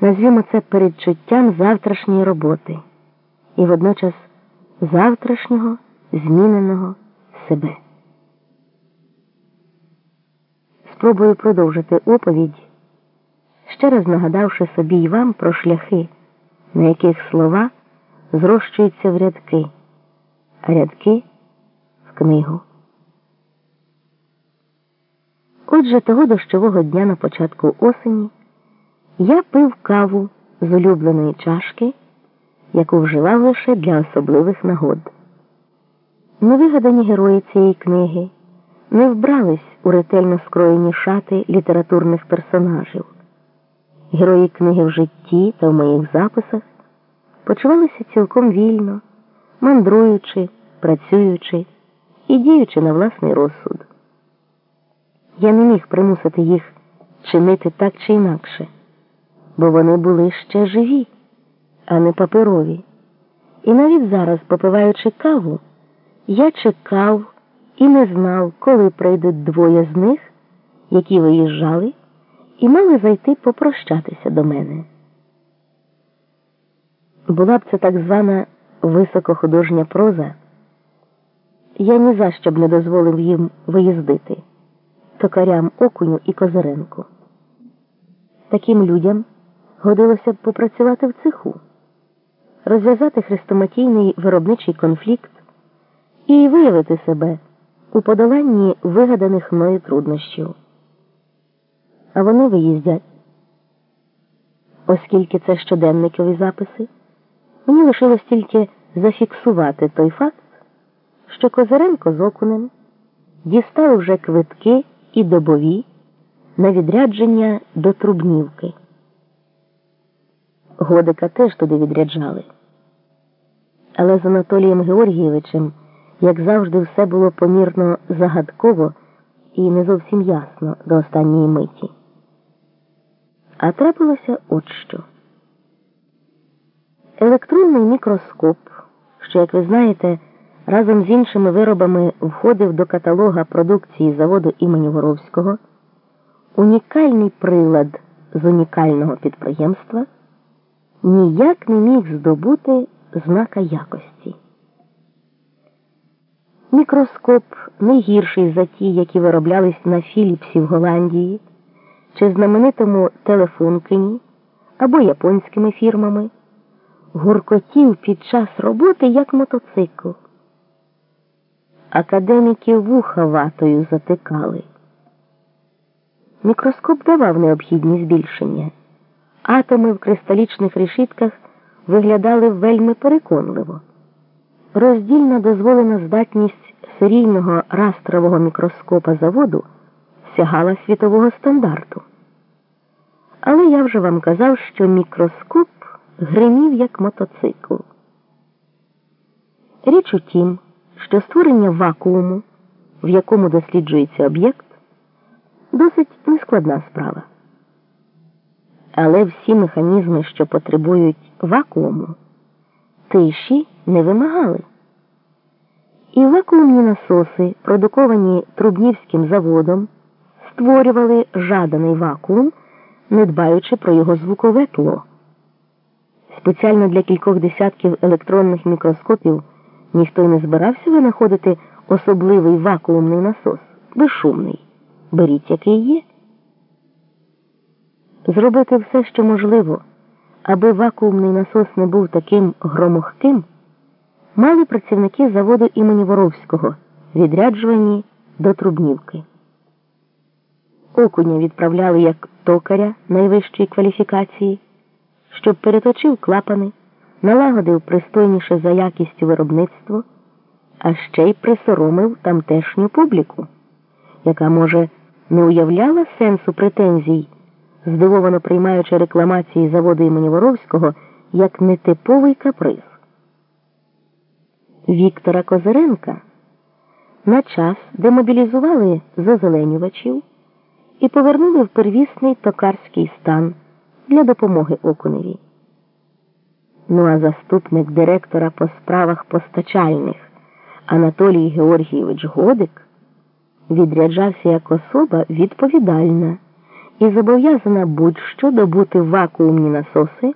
Назвімо це передчуттям завтрашньої роботи і водночас завтрашнього зміненого себе. Спробую продовжити оповідь, ще раз нагадавши собі й вам про шляхи, на яких слова зрощуються в рядки, а рядки в книгу. Отже, того дощового дня на початку осені я пив каву з улюбленої чашки, яку вживав лише для особливих нагод. Невигадані герої цієї книги не вбрались у ретельно скроєні шати літературних персонажів. Герої книги в житті та в моїх записах почувалися цілком вільно, мандруючи, працюючи і діючи на власний розсуд. Я не міг примусити їх чинити так чи інакше, бо вони були ще живі, а не паперові. І навіть зараз, попиваючи каву, я чекав і не знав, коли прийдуть двоє з них, які виїжджали, і мали зайти попрощатися до мене. Була б це так звана високохудожня проза, я ні за що б не дозволив їм виїздити токарям Окуню і Козиренку. Таким людям годилося б попрацювати в цеху, розв'язати хрестоматійний виробничий конфлікт і виявити себе у подоланні вигаданих мною труднощів. А вони виїздять. Оскільки це щоденникові записи, мені лишилось тільки зафіксувати той факт, що Козиренко з Окунем дістали вже квитки і добові на відрядження до Трубнівки. Годика теж туди відряджали. Але з Анатолієм Георгійовичем, як завжди, все було помірно загадково і не зовсім ясно до останньої миті. А трапилося от що. Електронний мікроскоп, що, як ви знаєте, разом з іншими виробами входив до каталога продукції заводу імені Воровського, унікальний прилад з унікального підприємства ніяк не міг здобути знака якості. Мікроскоп не гірший за ті, які вироблялись на Філіпсі в Голландії, чи знаменитому Телефонкині або японськими фірмами, гуркотів під час роботи як мотоцикл. Академіки вуха ватою затикали. Мікроскоп давав необхідні збільшення. Атоми в кристалічних решітках виглядали вельми переконливо. Роздільна дозволена здатність серійного растрового мікроскопа заводу сягала світового стандарту. Але я вже вам казав, що мікроскоп гримів як мотоцикл. Річ у тім, що створення вакууму, в якому досліджується об'єкт, досить нескладна справа. Але всі механізми, що потребують вакууму, тиші не вимагали. І вакуумні насоси, продуковані Трубнівським заводом, створювали жаданий вакуум, не дбаючи про його звукове тло. Спеціально для кількох десятків електронних мікроскопів ніхто й не збирався винаходити особливий вакуумний насос, безшумний. Беріть, який є. Зробити все, що можливо, аби вакуумний насос не був таким громохким, мали працівники заводу імені Воровського, відряджувані до Трубнівки. Окуня відправляли як токаря найвищої кваліфікації, щоб переточив клапани, налагодив пристойніше за якістю виробництво, а ще й присоромив тамтешню публіку, яка, може, не уявляла сенсу претензій здивовано приймаючи рекламації заводу імені Воровського як нетиповий каприз. Віктора Козиренка на час демобілізували зазеленювачів і повернули в первісний токарський стан для допомоги Окуневі. Ну а заступник директора по справах постачальних Анатолій Георгійович Годик відряджався як особа відповідальна і зобов'язана будь-що добути вакуумні насоси.